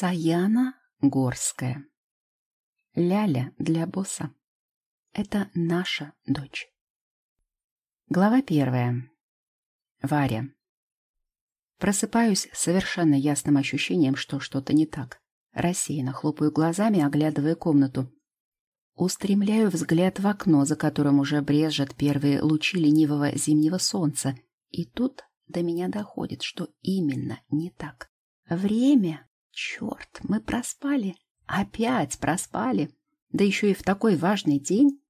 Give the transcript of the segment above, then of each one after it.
Саяна Горская. Ляля для босса. Это наша дочь. Глава первая. Варя. Просыпаюсь с совершенно ясным ощущением, что что-то не так. Рассеянно хлопаю глазами, оглядывая комнату. Устремляю взгляд в окно, за которым уже брежет первые лучи ленивого зимнего солнца. И тут до меня доходит, что именно не так. Время Черт, мы проспали. Опять проспали. Да еще и в такой важный день.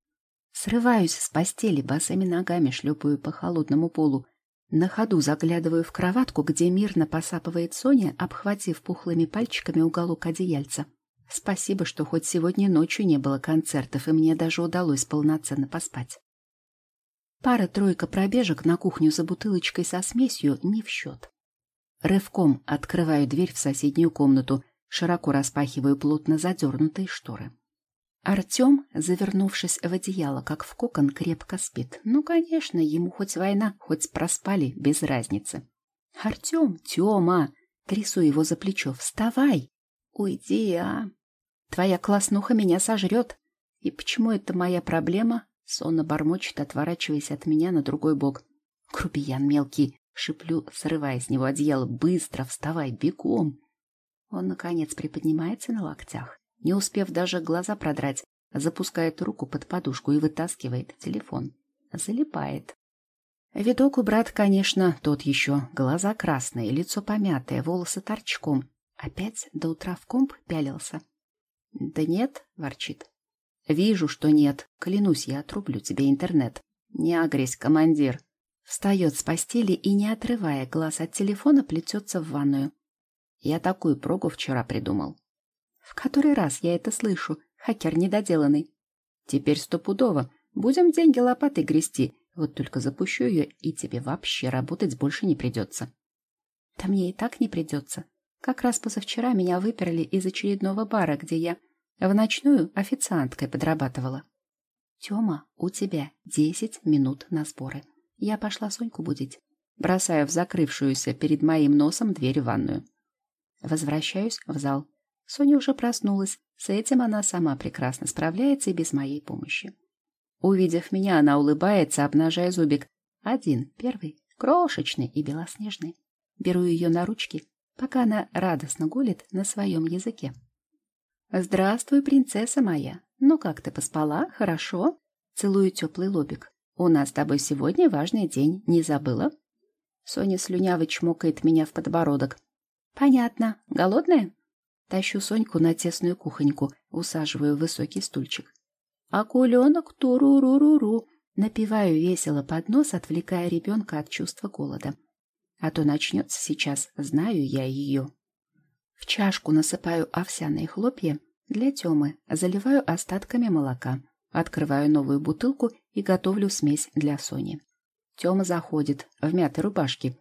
Срываюсь с постели, босыми ногами шлепаю по холодному полу. На ходу заглядываю в кроватку, где мирно посапывает Соня, обхватив пухлыми пальчиками уголок одеяльца. Спасибо, что хоть сегодня ночью не было концертов, и мне даже удалось полноценно поспать. Пара-тройка пробежек на кухню за бутылочкой со смесью не в счет. Рывком открываю дверь в соседнюю комнату, широко распахиваю плотно задернутые шторы. Артем, завернувшись в одеяло, как в кокон, крепко спит. Ну, конечно, ему хоть война, хоть проспали, без разницы. «Артем, Тема!» Трясу его за плечо. «Вставай! Уйди, а! Твоя класснуха меня сожрет! И почему это моя проблема?» Сонно бормочет, отворачиваясь от меня на другой бок. Грубиян мелкий. Шиплю, срывая с него одеяло. «Быстро вставай, бегом!» Он, наконец, приподнимается на локтях, не успев даже глаза продрать, запускает руку под подушку и вытаскивает телефон. Залипает. Видок у брата, конечно, тот еще. Глаза красные, лицо помятое, волосы торчком. Опять до утра в комп пялился. «Да нет», — ворчит. «Вижу, что нет. Клянусь, я отрублю тебе интернет. Не агресь, командир». Встает с постели и, не отрывая глаз от телефона, плетется в ванную. Я такую прогу вчера придумал. В который раз я это слышу, хакер недоделанный. Теперь стопудово. Будем деньги лопатой грести. Вот только запущу ее, и тебе вообще работать больше не придется. Да мне и так не придется. Как раз позавчера меня выперли из очередного бара, где я в ночную официанткой подрабатывала. Тёма, у тебя десять минут на сборы. Я пошла Соньку будить. Бросаю в закрывшуюся перед моим носом дверь в ванную. Возвращаюсь в зал. Соня уже проснулась. С этим она сама прекрасно справляется и без моей помощи. Увидев меня, она улыбается, обнажая зубик. Один, первый, крошечный и белоснежный. Беру ее на ручки, пока она радостно гулит на своем языке. «Здравствуй, принцесса моя! Ну как ты поспала? Хорошо?» Целую теплый лобик. «У нас с тобой сегодня важный день, не забыла?» Соня слюняво чмокает меня в подбородок. «Понятно. Голодная?» Тащу Соньку на тесную кухоньку, усаживаю в высокий стульчик. «Акуленок туру-ру-ру-ру!» Напиваю весело под нос, отвлекая ребенка от чувства голода. А то начнется сейчас, знаю я ее. В чашку насыпаю овсяные хлопья для Темы, заливаю остатками молока. Открываю новую бутылку и готовлю смесь для Сони. Тёма заходит в мятой рубашке.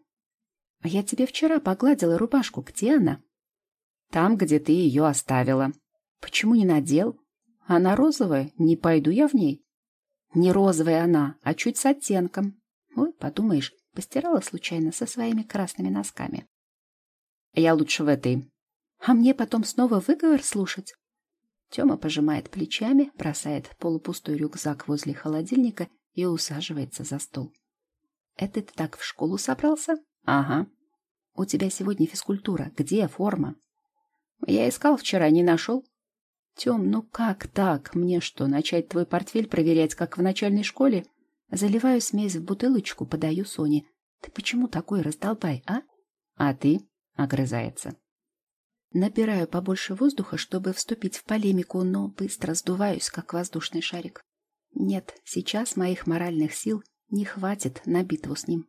«А я тебе вчера погладила рубашку. Где она?» «Там, где ты ее оставила». «Почему не надел?» «Она розовая. Не пойду я в ней». «Не розовая она, а чуть с оттенком». «Ой, подумаешь, постирала случайно со своими красными носками». «Я лучше в этой». «А мне потом снова выговор слушать?» Тёма пожимает плечами, бросает полупустой рюкзак возле холодильника и усаживается за стол. «Это ты так в школу собрался?» «Ага». «У тебя сегодня физкультура. Где форма?» «Я искал вчера, не нашел». «Тем, ну как так? Мне что, начать твой портфель проверять, как в начальной школе?» Заливаю смесь в бутылочку, подаю Соне. «Ты почему такой раздолбай, а?» «А ты?» — огрызается. Набираю побольше воздуха, чтобы вступить в полемику, но быстро сдуваюсь, как воздушный шарик. Нет, сейчас моих моральных сил не хватит на битву с ним.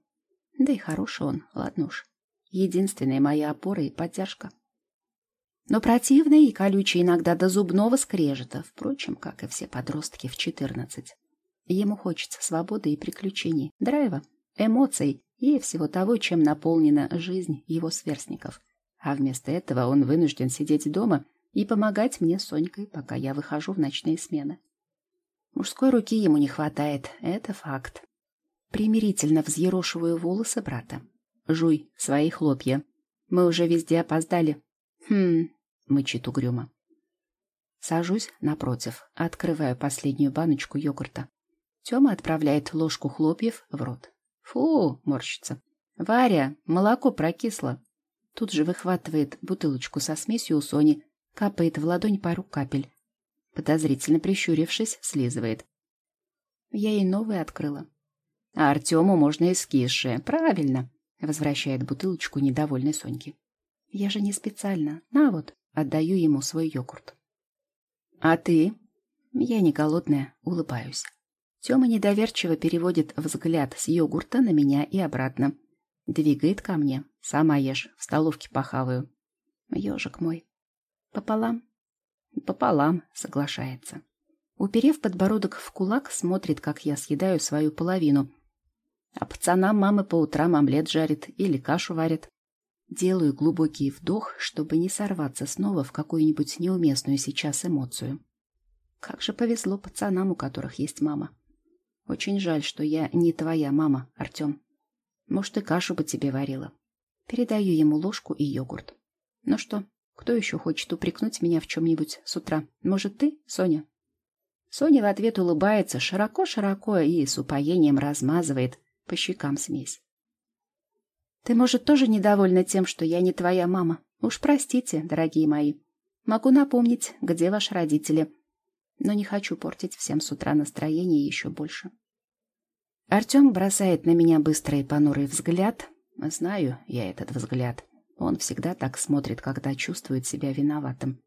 Да и хороший он, ладно уж. Единственная моя опора и поддержка. Но противный и колючий иногда до зубного скрежета, впрочем, как и все подростки в четырнадцать. Ему хочется свободы и приключений, драйва, эмоций и всего того, чем наполнена жизнь его сверстников — а вместо этого он вынужден сидеть дома и помогать мне с Сонькой, пока я выхожу в ночные смены. Мужской руки ему не хватает, это факт. Примирительно взъерошиваю волосы брата. Жуй свои хлопья. Мы уже везде опоздали. Хм, мычит угрюмо. Сажусь напротив, открываю последнюю баночку йогурта. Тёма отправляет ложку хлопьев в рот. Фу, морщится. Варя, молоко прокисло. Тут же выхватывает бутылочку со смесью у Сони, капает в ладонь пару капель. Подозрительно прищурившись, слизывает. Я ей новое открыла. А Артему можно и скисшее. Правильно, возвращает бутылочку недовольной Соньки. Я же не специально. На вот, отдаю ему свой йогурт. А ты? Я не голодная, улыбаюсь. Тёма недоверчиво переводит взгляд с йогурта на меня и обратно. Двигает ко мне. Сама ешь, в столовке похаваю. Ёжик мой. Пополам? Пополам, соглашается. Уперев подбородок в кулак, смотрит, как я съедаю свою половину. А пацанам мама по утрам омлет жарит или кашу варит. Делаю глубокий вдох, чтобы не сорваться снова в какую-нибудь неуместную сейчас эмоцию. Как же повезло пацанам, у которых есть мама. Очень жаль, что я не твоя мама, Артем. Может, и кашу бы тебе варила. Передаю ему ложку и йогурт. Ну что, кто еще хочет упрекнуть меня в чем-нибудь с утра? Может, ты, Соня? Соня в ответ улыбается широко-широко и с упоением размазывает по щекам смесь. Ты, может, тоже недовольна тем, что я не твоя мама? Уж простите, дорогие мои. Могу напомнить, где ваши родители. Но не хочу портить всем с утра настроение еще больше. Артем бросает на меня быстрый понурый взгляд. Знаю я этот взгляд. Он всегда так смотрит, когда чувствует себя виноватым.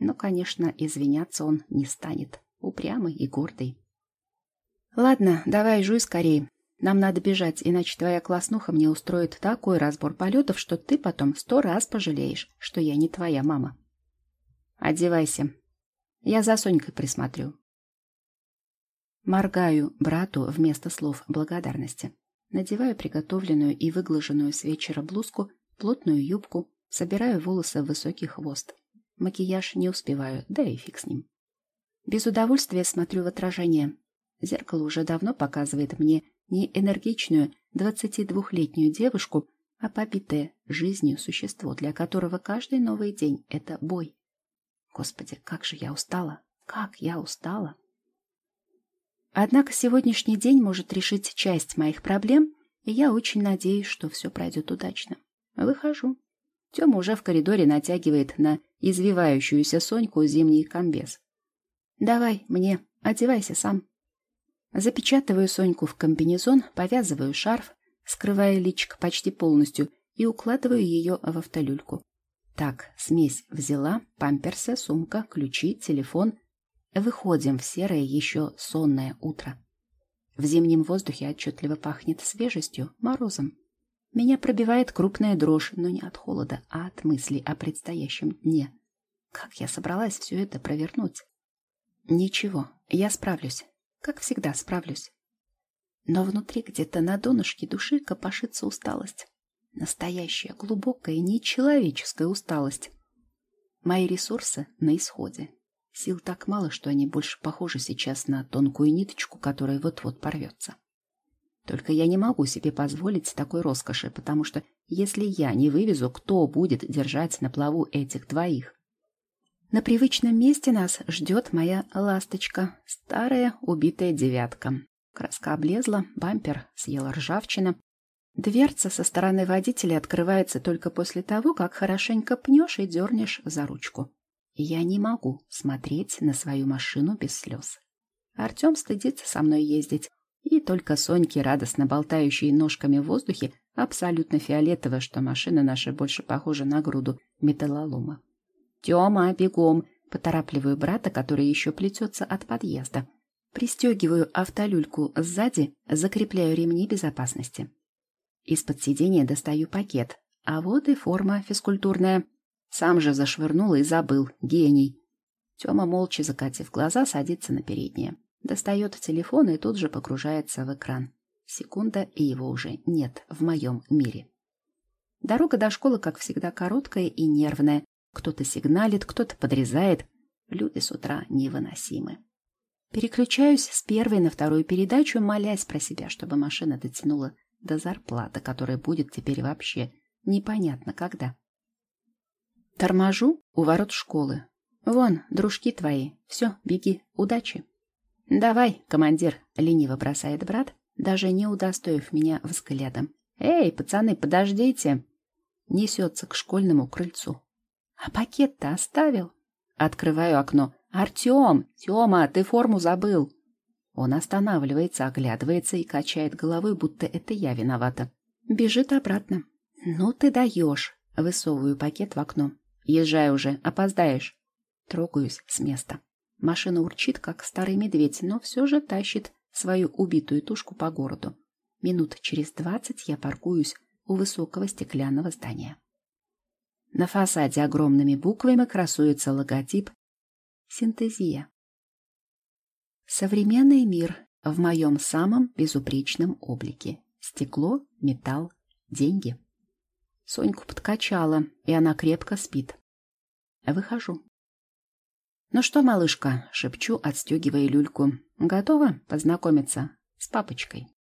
Но, конечно, извиняться он не станет. Упрямый и гордый. Ладно, давай жуй скорее. Нам надо бежать, иначе твоя класснуха мне устроит такой разбор полетов, что ты потом сто раз пожалеешь, что я не твоя мама. Одевайся. Я за Сонькой присмотрю. Моргаю брату вместо слов благодарности. Надеваю приготовленную и выглаженную с вечера блузку, плотную юбку, собираю волосы в высокий хвост. Макияж не успеваю, да и фиг с ним. Без удовольствия смотрю в отражение. Зеркало уже давно показывает мне не энергичную 22-летнюю девушку, а побитое жизнью существо, для которого каждый новый день — это бой. Господи, как же я устала! Как я устала! Однако сегодняшний день может решить часть моих проблем, и я очень надеюсь, что все пройдет удачно. Выхожу. Тёма уже в коридоре натягивает на извивающуюся Соньку зимний комбез. «Давай мне, одевайся сам». Запечатываю Соньку в комбинезон, повязываю шарф, скрывая личико почти полностью, и укладываю ее в автолюльку. Так, смесь взяла, памперсы, сумка, ключи, телефон. Выходим в серое еще сонное утро. В зимнем воздухе отчетливо пахнет свежестью, морозом. Меня пробивает крупная дрожь, но не от холода, а от мысли о предстоящем дне. Как я собралась все это провернуть? Ничего, я справлюсь. Как всегда справлюсь. Но внутри где-то на донышке души копошится усталость. Настоящая, глубокая, нечеловеческая усталость. Мои ресурсы на исходе. Сил так мало, что они больше похожи сейчас на тонкую ниточку, которая вот-вот порвется. Только я не могу себе позволить такой роскоши, потому что если я не вывезу, кто будет держать на плаву этих двоих? На привычном месте нас ждет моя ласточка, старая убитая девятка. Краска облезла, бампер съела ржавчина. Дверца со стороны водителя открывается только после того, как хорошенько пнешь и дернешь за ручку. Я не могу смотреть на свою машину без слез. Артем стыдится со мной ездить, и только Соньки, радостно болтающие ножками в воздухе, абсолютно фиолетово, что машина наша больше похожа на груду металлолома. «Тема, бегом!» — поторапливаю брата, который еще плетется от подъезда. Пристегиваю автолюльку сзади, закрепляю ремни безопасности. Из-под сиденья достаю пакет, а вот и форма физкультурная. Сам же зашвырнул и забыл. Гений. Тёма, молча закатив глаза, садится на переднее. Достает телефон и тут же погружается в экран. Секунда, и его уже нет в моем мире. Дорога до школы, как всегда, короткая и нервная. Кто-то сигналит, кто-то подрезает. Люди с утра невыносимы. Переключаюсь с первой на вторую передачу, молясь про себя, чтобы машина дотянула до зарплаты, которая будет теперь вообще непонятно когда. Торможу у ворот школы. Вон, дружки твои. Все, беги, удачи. Давай, командир, лениво бросает брат, даже не удостоив меня взглядом. Эй, пацаны, подождите. Несется к школьному крыльцу. А пакет-то оставил. Открываю окно. Артем, Тема, ты форму забыл. Он останавливается, оглядывается и качает головой, будто это я виновата. Бежит обратно. «Ну ты даешь!» Высовываю пакет в окно. «Езжай уже, опоздаешь!» Трогаюсь с места. Машина урчит, как старый медведь, но все же тащит свою убитую тушку по городу. Минут через двадцать я паркуюсь у высокого стеклянного здания. На фасаде огромными буквами красуется логотип «Синтезия». Современный мир в моем самом безупречном облике. Стекло, металл, деньги. Соньку подкачала, и она крепко спит. Выхожу. «Ну что, малышка?» — шепчу, отстегивая люльку. «Готова познакомиться с папочкой?»